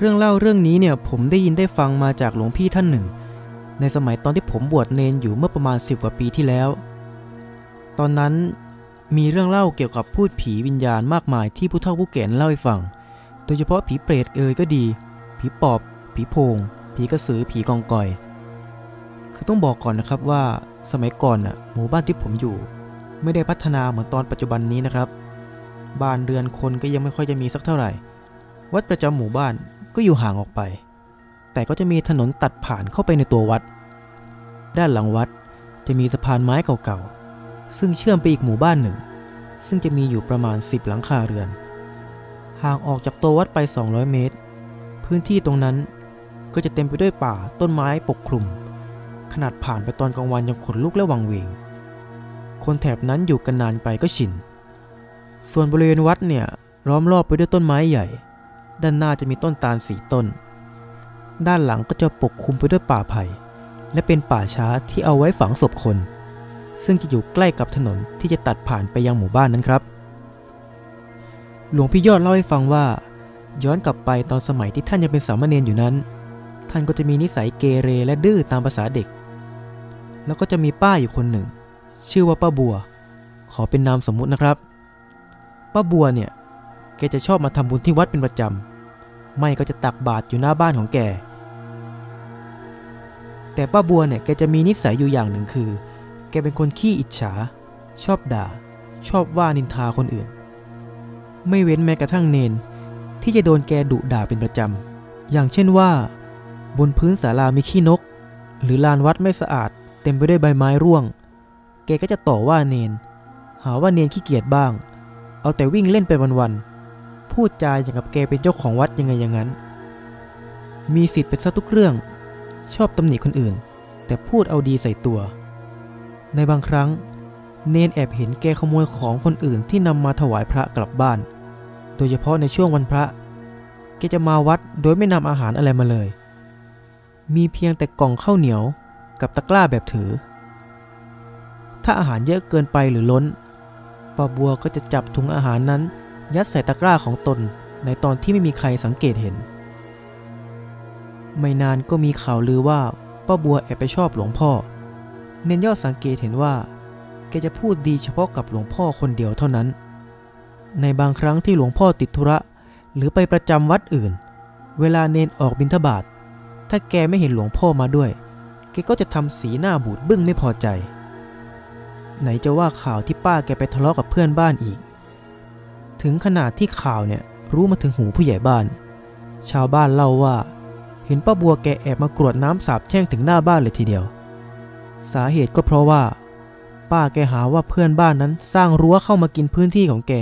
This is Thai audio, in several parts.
เรื่องเล่าเรื่องนี้เนี่ยผมได้ยินได้ฟังมาจากหลวงพี่ท่านหนึ่ง ในสมัยตอนที่ผมบวชเนนอยู่เมื่อประมาณ 10 กว่าปีที่แล้ว ตอนนั้นมีเรื่องเล่าเกี่ยวกับพูดผีวิญญาณมากมายที่ผู้เฒ่าผู้แก่เล่าให้ฟัง โดยเฉพาะผีเปรตเอ่ยก็ดี ผีปอบ ผีโพง ผีกระสือ ผีกองกอย คือต้องบอกก่อนนะครับว่าสมัยก่อนน่ะหมู่บ้านที่ผมอยู่ ไม่ได้พัฒนาเหมือนตอนปัจจุบันนี้นะครับ บ้านเรือนคนก็ยังไม่ค่อยจะมีสักเท่าไหร่ วัดประจำหมู่บ้าน ก็อยู่ห่างออกไป แต่ก็จะมีถนนตัดผ่านเข้าไปในตัววัด ด้านหลังวัดจะมีสะพานไม้เก่าๆ ซึ่งเชื่อมไปอีกหมู่บ้านหนึ่ง ซึ่งจะมีอยู่ประมาณ 10 หลังคาเรือน ห่างออกจากตัววัดไป 200 เมตร พื้นที่ตรงนั้นก็จะเต็มไปด้วยป่าต้นไม้ปกคลุม ขนาดผ่านไปตอนกลางวันยังขนลุกและวังเวง คนแถบนั้นอยู่กันนานไปก็ชิน ส่วนบริเวณวัดเนี่ยล้อมรอบไปด้วยต้นไม้ใหญ่ ด้านหน้าจะมีต้นตาลสีต้น ด้านหลังก็จะปกคลุมไปด้วยป่าไผ่ และเป็นป่าช้าที่เอาไว้ฝังศพคน ซึ่งจะอยู่ใกล้กับถนนที่จะตัดผ่านไปยังหมู่บ้านนั้นครับ หลวงพี่ยอดเล่าให้ฟังว่า ย้อนกลับไปตอนสมัยที่ท่านยังเป็นสามเณรอยู่นั้น ท่านก็จะมีนิสัยเกเรและดื้อตามภาษาเด็ก แล้วก็จะมีป้าอยู่คนหนึ่ง ชื่อว่าป้าบัว ขอเป็นนามสมมุตินะครับ ป้าบัวเนี่ยแกจะชอบมาทำบุญที่วัดเป็นประจำ ไม่ก็จะตักบาตรอยู่หน้าบ้านของแก แต่ป้าบัวเนี่ยแกจะมีนิสัยอยู่อย่างหนึ่งคือ แกเป็นคนขี้อิจฉา ชอบด่า ชอบว่านินทาคนอื่น ไม่เว้นแม้กระทั่งเนน ที่จะโดนแกดุด่าเป็นประจำ อย่างเช่นว่า บนพื้นศาลามีขี้นก หรือลานวัดไม่สะอาด เต็มไปด้วยใบไม้ร่วง แกก็จะต่อว่าเนน หาว่าเนนขี้เกียจบ้าง เอาแต่วิ่งเล่นไปวันๆ พูดจาอย่างกับแกเป็นเจ้าของวัดยังไงอย่างนั้น มีสิทธิ์เป็นซะทุกเรื่อง ชอบตำหนิคนอื่น แต่พูดเอาดีใส่ตัว ในบางครั้ง เนนแอบเห็นแกขโมยของคนอื่นที่นำมาถวายพระกลับบ้าน โดยเฉพาะในช่วงวันพระ แกจะมาวัดโดยไม่นำอาหารอะไรมาเลย มีเพียงแต่กล่องข้าวเหนียวกับตะกร้าแบบถือ ถ้าอาหารเยอะเกินไปหรือล้นป้าบัวก็จะจับถุงอาหารนั้น ยัดใส่ตะกร้าของตนในตอนที่ไม่มีใครสังเกตเห็น ไม่นานก็มีข่าวลือว่าป้าบัวแอบไปชอบหลวงพ่อ เนนยอดสังเกตเห็นว่า แกจะพูดดีเฉพาะกับหลวงพ่อคนเดียวเท่านั้น ในบางครั้งที่หลวงพ่อติดธุระ หรือไปประจำวัดอื่น เวลาเนนออกบิณฑบาต ถ้าแกไม่เห็นหลวงพ่อมาด้วย แกก็จะทำสีหน้าบูดบึ้งไม่พอใจ ไหนจะว่าข่าวที่ป้าแกไปทะเลาะกับเพื่อนบ้านอีก ถึงขนาดที่ข่าวเนี่ยรู้มาถึงหูผู้ใหญ่บ้าน ชาวบ้านเล่าว่า เห็นป้าบัวแกแอบมากรวดน้ำสาบแช่งถึงหน้าบ้านเลยทีเดียว สาเหตุก็เพราะว่า ป้าแกหาว่าเพื่อนบ้านนั้นสร้างรั้วเข้ามากินพื้นที่ของแก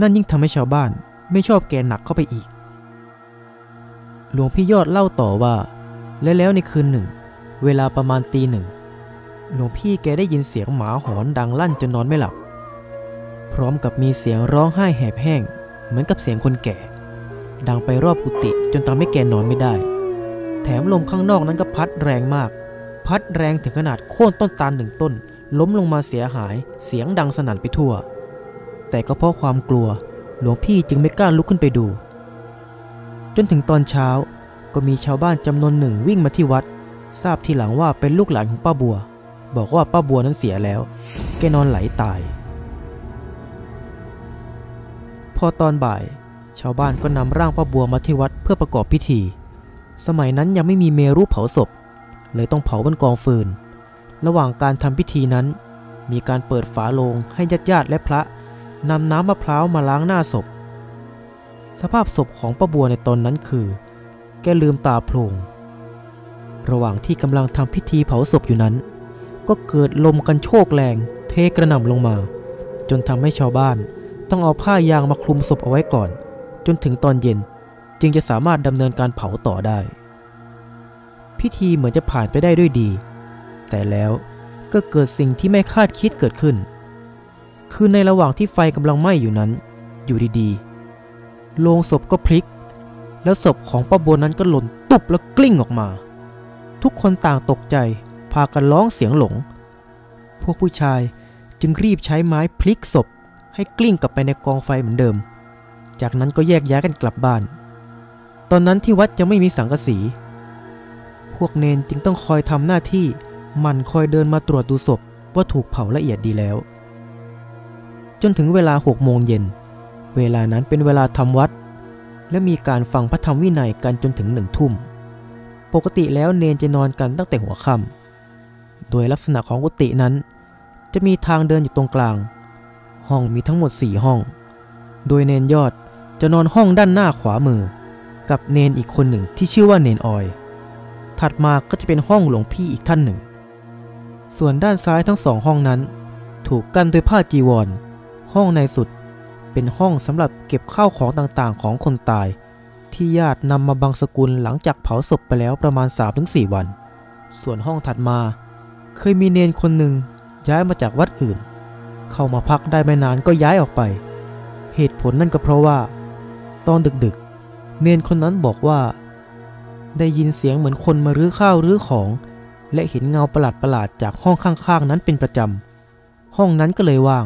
นั่นยิ่งทำให้ชาวบ้านไม่ชอบแกหนักเข้าไปอีก หลวงพี่ยอดเล่าต่อว่า และแล้วในคืนหนึ่ง เวลาประมาณตีหนึ่งหลวงพี่แกได้ยินเสียงหมาหอนดังลั่นจนนอนไม่หลับ พร้อมกับมีเสียงร้องไห้แหบแห้ง เหมือนกับเสียงคนแก่ ดังไปรอบกุฏิจนทำให้แกนอนไม่ได้ แถมลมข้างนอกนั้นก็พัดแรงมาก พัดแรงถึงขนาดโค่นต้นตาลหนึ่งต้น ล้มลงมาเสียหายเสียงดังสนั่นไปทั่ว แต่ก็เพราะความกลัว หลวงพี่จึงไม่กล้าลุกขึ้นไปดู จนถึงตอนเช้าก็มีชาวบ้านจำนวนหนึ่งวิ่งมาที่วัด ทราบทีหลังว่าเป็นลูกหลานของป้าบัว บอกว่าป้าบัวนั้นเสียแล้ว แกนอนไหลตาย พอตอนบ่าย ชาวบ้านก็นำร่างป้าบัวมาที่วัดเพื่อประกอบพิธี สมัยนั้นยังไม่มีเมรุเผาศพ เลยต้องเผาบนกองฟืน ระหว่างการทำพิธีนั้น มีการเปิดฝาโลงให้ญาติญาติและพระนำน้ำมะพร้าวมาล้างหน้าศพ สภาพศพของป้าบัวในตอนนั้นคือ แกลืมตาโพลงระหว่างที่กำลังทำพิธีเผาศพอยู่นั้น ก็เกิดลมกันโชกแรง เทกระหน่ำลงมา จนทำให้ชาวบ้าน ต้องเอาผ้ายางมาคลุมศพเอาไว้ก่อน จนถึงตอนเย็นจึงจะสามารถดำเนินการเผาต่อได้ พิธีเหมือนจะผ่านไปได้ด้วยดี แต่แล้วก็เกิดสิ่งที่ไม่คาดคิดเกิดขึ้น คือในระหว่างที่ไฟกำลังไหม้อยู่นั้น อยู่ดีๆโลงศพก็พลิก แล้วศพของป้าบัวนั้นก็หล่นตุบแล้วกลิ้งออกมา ทุกคนต่างตกใจพากันร้องเสียงหลง พวกผู้ชายจึงรีบใช้ไม้พลิกศพ ให้กลิ้งกลับไปในกองไฟเหมือนเดิม จากนั้นก็แยกย้ายกันกลับบ้าน ตอนนั้นที่วัดยังไม่มีสังกะสี พวกเนนจึงต้องคอยทำหน้าที่มันคอยเดินมาตรวจดูศพว่าถูกเผาละเอียดดีแล้ว จนถึงเวลาหกโมงเย็น เวลานั้นเป็นเวลาทำวัด และมีการฟังพระธรรมวินัยกันจนถึงหนึ่งทุ่ม ปกติแล้วเนนจะนอนกันตั้งแต่หัวค่ำโดยลักษณะของกุฏินั้น จะมีทางเดินอยู่ตรงกลาง ห้องมีทั้งหมดสี่ห้อง โดยเนนยอดจะนอนห้องด้านหน้าขวามือ กับเนนอีกคนหนึ่งที่ชื่อว่าเนนออย ถัดมาก็จะเป็นห้องหลวงพี่อีกท่านหนึ่ง ส่วนด้านซ้ายทั้งสองห้องนั้น ถูกกั้นด้วยผ้าจีวร ห้องในสุดเป็นห้องสำหรับเก็บข้าวของต่างๆ ของคนตาย ที่ญาตินำมาบังสกุลหลังจากเผาศพไปแล้วประมาณ 3-4 วัน ส่วนห้องถัดมา เคยมีเนนคนหนึ่งย้ายมาจากวัดอื่น เข้ามาพักได้ไม่นานก็ย้ายออกไป เหตุผลนั่นก็เพราะว่า ตอนดึกๆ เนนคนนั้นบอกว่า ได้ยินเสียงเหมือนคนมารื้อข้าวรื้อของ และเห็นเงาประหลาดๆจากห้องข้างๆ นั้นเป็นประจำ ห้องนั้นก็เลยว่าง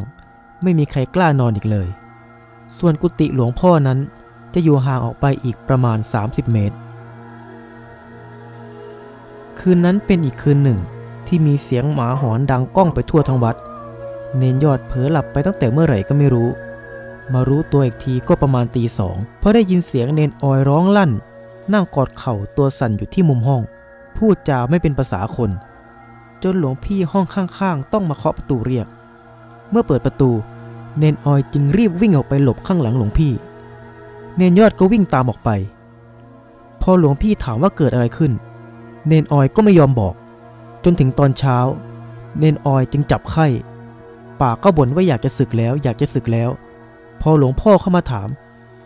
ไม่มีใครกล้านอนอีกเลย ส่วนกุฏิหลวงพ่อนั้นจะอยู่ห่างออกไปอีกประมาณ 30 เมตร คืนนั้นเป็นอีกคืนหนึ่งที่มีเสียงหมาหอนดังก้องไปทั่วทั้งวัด เนนยอดเผลอหลับไปตั้งแต่เมื่อไหร่ก็ไม่รู้ มารู้ตัวอีกทีก็ประมาณตีสองเพราะได้ยินเสียงเนนออยร้องลั่น นั่งกอดเข่าตัวสั่นอยู่ที่มุมห้อง พูดจาไม่เป็นภาษาคน จนหลวงพี่ห้องข้างๆ ต้องมาเคาะประตูเรียก เมื่อเปิดประตู เนนออยจึงรีบวิ่งออกไปหลบข้างหลังหลวงพี่ เนนยอดก็วิ่งตามออกไป พอหลวงพี่ถามว่าเกิดอะไรขึ้น เนนออยก็ไม่ยอมบอก จนถึงตอนเช้า เนนออยจึงจับไข้ ปากก็บ่นว่าอยากจะศึกแล้ว อยากจะศึกแล้ว พอหลวงพ่อเข้ามาถาม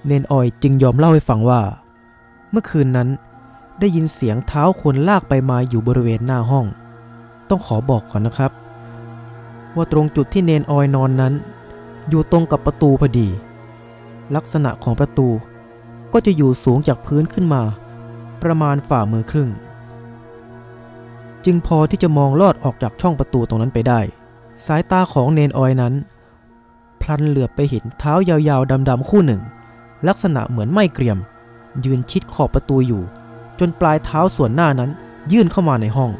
เนนออยจึงยอมเล่าให้ฟังว่า เมื่อคืนนั้นได้ยินเสียงเท้าคนลากไปมาอยู่บริเวณหน้าห้อง ต้องขอบอกก่อนนะครับ ว่าตรงจุดที่เนนออยนอนนั้น อยู่ตรงกับประตูพอดี ลักษณะของประตู ก็จะอยู่สูงจากพื้นขึ้นมา ประมาณฝ่ามือครึ่ง จึงพอที่จะมองลอดออกจากช่องประตูตรงนั้นไปได้ สายตาของเนนออยนั้น พลันเหลือบไปเห็นเท้ายาวๆดำๆคู่หนึ่ง ลักษณะเหมือนไม่เกรียม ยืนชิดขอบประตูอยู่ จนปลายเท้าส่วนหน้านั้นยื่นเข้ามาในห้อง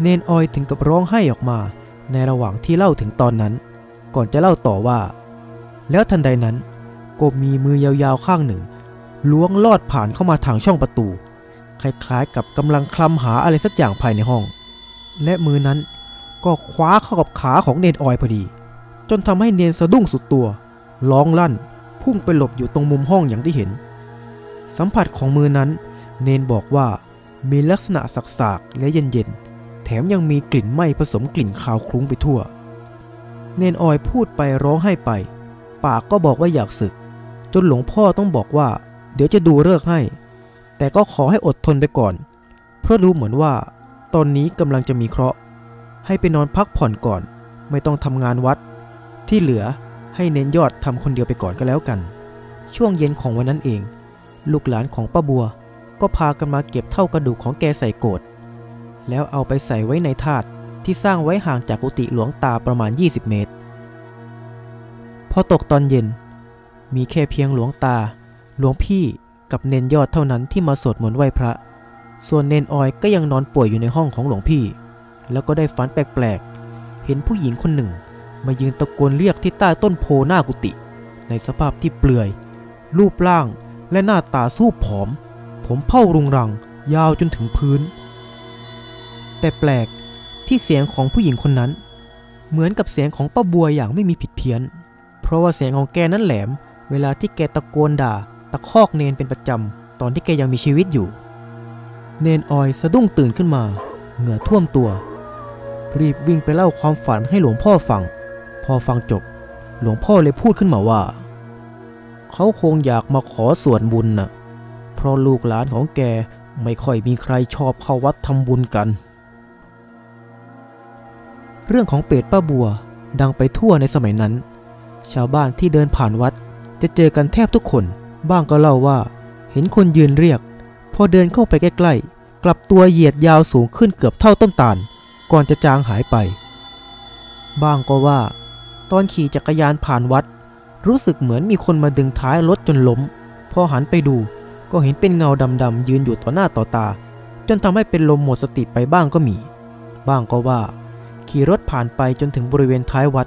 เนนออยถึงกับร้องไห้ออกมา ในระหว่างที่เล่าถึงตอนนั้น ก่อนจะเล่าต่อว่า แล้วทันใดนั้นก็มีมือยาวๆข้างหนึ่ง ล้วงลอดผ่านเข้ามาทางช่องประตู คล้ายๆกับกำลังคลำหาอะไรสักอย่างภายในห้อง และมือนั้น ก็คว้าเข้ากับขาของเนนออยพอดี จนทำให้เนนสะดุ้งสุดตัว ร้องลั่น พุ่งไปหลบอยู่ตรงมุมห้องอย่างที่เห็น สัมผัสของมือนั้น เนนบอกว่ามีลักษณะสักๆและเย็นๆ แถมยังมีกลิ่นไหม้ผสมกลิ่นคาวคลุ้งไปทั่ว เนนออยพูดไปร้องไห้ไป ปากก็บอกว่าอยากศึก จนหลวงพ่อต้องบอกว่า เดี๋ยวจะดูเลิกให้ แต่ก็ขอให้อดทนไปก่อน เพราะรู้เหมือนว่า ตอนนี้กำลังจะมีเคราะห์ ให้ไปนอนพักผ่อนก่อน ไม่ต้องทำงานวัด ที่เหลือให้เน้นยอดทำคนเดียวไปก่อนก็แล้วกัน ช่วงเย็นของวันนั้นเอง ลูกหลานของป้าบัว ก็พากันมาเก็บเท่ากระดูกของแกใส่โกดแล้วเอาไปใส่ไว้ในถาดที่สร้างไว้ห่างจากกุฏิหลวงตาประมาณ 20 เมตร พอตกตอนเย็น มีแค่เพียงหลวงตา หลวงพี่กับเนนยอดเท่านั้นที่มาสวดมนต์ไหว้พระ ส่วนเนนออยก็ยังนอนป่วยอยู่ในห้องของหลวงพี่ แล้วก็ได้ฝันแปลกๆ เห็นผู้หญิงคนหนึ่ง มายืนตะโกนเรียกที่ใต้ต้นโพหน้ากุฏิในสภาพที่เปลือย รูปร่างและหน้าตาสู้ผอม ผมเผ่ารุงรัง ยาวจนถึงพื้น แต่แปลกที่เสียงของผู้หญิงคนนั้น เหมือนกับเสียงของป้าบัวอย่างไม่มีผิดเพี้ยน เพราะว่าเสียงของแกนั้นแหลม เวลาที่แกตะโกนด่า ตะคอกเนนเป็นประจำตอนที่แกยังมีชีวิตอยู่ เนนออยสะดุ้งตื่นขึ้นมา เหงื่อท่วมตัว รีบวิ่งไปเล่าความฝันให้หลวงพ่อฟัง พอฟังจบ หลวงพ่อเลยพูดขึ้นมาว่า เขาคงอยากมาขอส่วนบุญน่ะ เพราะลูกหลานของแกไม่ค่อยมีใครชอบเข้าวัดทำบุญกัน เรื่องของเปรตป้าบัวดังไปทั่วในสมัยนั้น ชาวบ้านที่เดินผ่านวัดจะเจอกันแทบทุกคน บ้างก็เล่าว่า เห็นคนยืนเรียก พอเดินเข้าไปใกล้ๆ กลับตัวเหยียดยาวสูงขึ้นเกือบเท่าต้นตาล ก่อนจะจางหายไป บ้างก็ว่า ตอนขี่จักรยานผ่านวัด รู้สึกเหมือนมีคนมาดึงท้ายรถจนล้ม พอหันไปดูก็เห็นเป็นเงาดำๆยืนอยู่ต่อหน้าต่อตา จนทำให้เป็นลมหมดสติไปบ้างก็มี บ้างก็ว่า ขี่รถผ่านไปจนถึงบริเวณท้ายวัด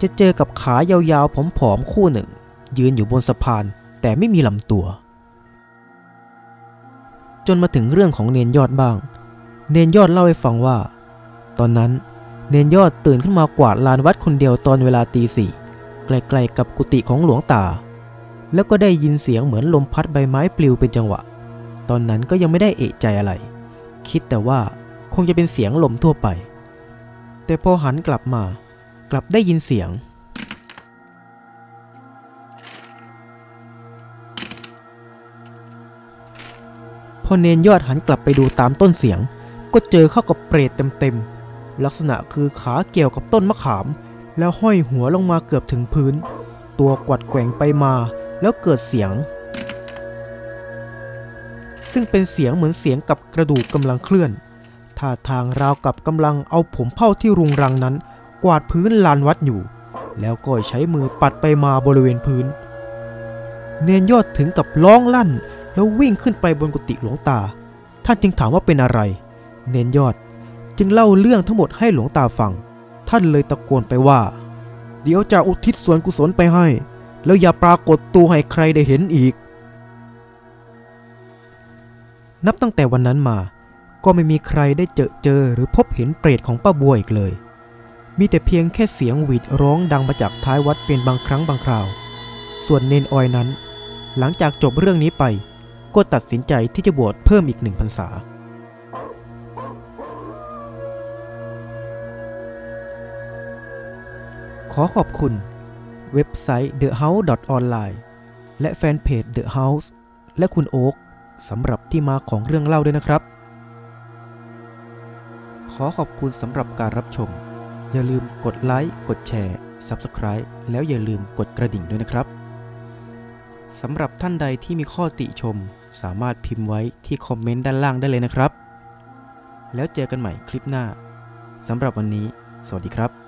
จะเจอกับขายาวๆผอมๆคู่หนึ่ง ยืนอยู่บนสะพานแต่ไม่มีลำตัว จนมาถึงเรื่องของเนนยอดบ้าง เนนยอดเล่าให้ฟังว่า ตอนนั้น เนนยอดตื่นขึ้นมากวาดลานวัดคนเดียวตอนเวลาตีสี่ใกล้ๆกับกุฏิของหลวงตา แล้วก็ได้ยินเสียงเหมือนลมพัดใบไม้ปลิวเป็นจังหวะ ตอนนั้นก็ยังไม่ได้เอะใจอะไร คิดแต่ว่าคงจะเป็นเสียงลมทั่วไป แต่พอหันกลับมา กลับได้ยินเสียงพอเนนยอดหันกลับไปดูตามต้นเสียง ก็เจอเข้ากับเปรตเต็มๆ ลักษณะคือขาเกี่ยวกับต้นมะขาม แล้วห้อยหัวลงมาเกือบถึงพื้น ตัวกวัดแกว่งไปมาแล้วเกิดเสียง ซึ่งเป็นเสียงเหมือนเสียงกับกระดูกกำลังเคลื่อนท่าทางราวกับกำลังเอาผมเผ้าที่รุงรังนั้น กวาดพื้นลานวัดอยู่ แล้วก็ใช้มือปัดไปมาบริเวณพื้น เนนยอดถึงกับร้องลั่น แล้ววิ่งขึ้นไปบนกุฏิหลวงตา ท่านจึงถามว่าเป็นอะไร เนนยอด จึงเล่าเรื่องทั้งหมดให้หลวงตาฟัง ท่านเลยตะโกนไปว่า เดี๋ยวจะอุทิศส่วนกุศลไปให้ แล้วอย่าปรากฏตัวให้ใครได้เห็นอีก นับตั้งแต่วันนั้นมา ก็ไม่มีใครได้เจอเจอหรือพบเห็นเปรตของป้าบัวอีกเลย มีแต่เพียงแค่เสียงหวีดร้องดังมาจากท้ายวัดเป็นบางครั้งบางคราว ส่วนเนนออยนั้น หลังจากจบเรื่องนี้ไป ก็ตัดสินใจที่จะบวชเพิ่มอีกหนึ่งพรรษา ขอขอบคุณ เว็บไซต์ thehouse.online และแฟนเพจ The House และคุณโอ๊คสำหรับที่มาของเรื่องเล่าด้วยนะครับ ขอขอบคุณสำหรับการรับชม อย่าลืมกดไลค์ กดแชร์ Subscribe แล้วอย่าลืมกดกระดิ่งด้วยนะครับสำหรับท่านใดที่มีข้อติชม สามารถพิมพ์ไว้ที่คอมเมนต์ด้านล่างได้เลยนะครับ แล้วเจอกันใหม่คลิปหน้าสำหรับวันนี้ สวัสดีครับ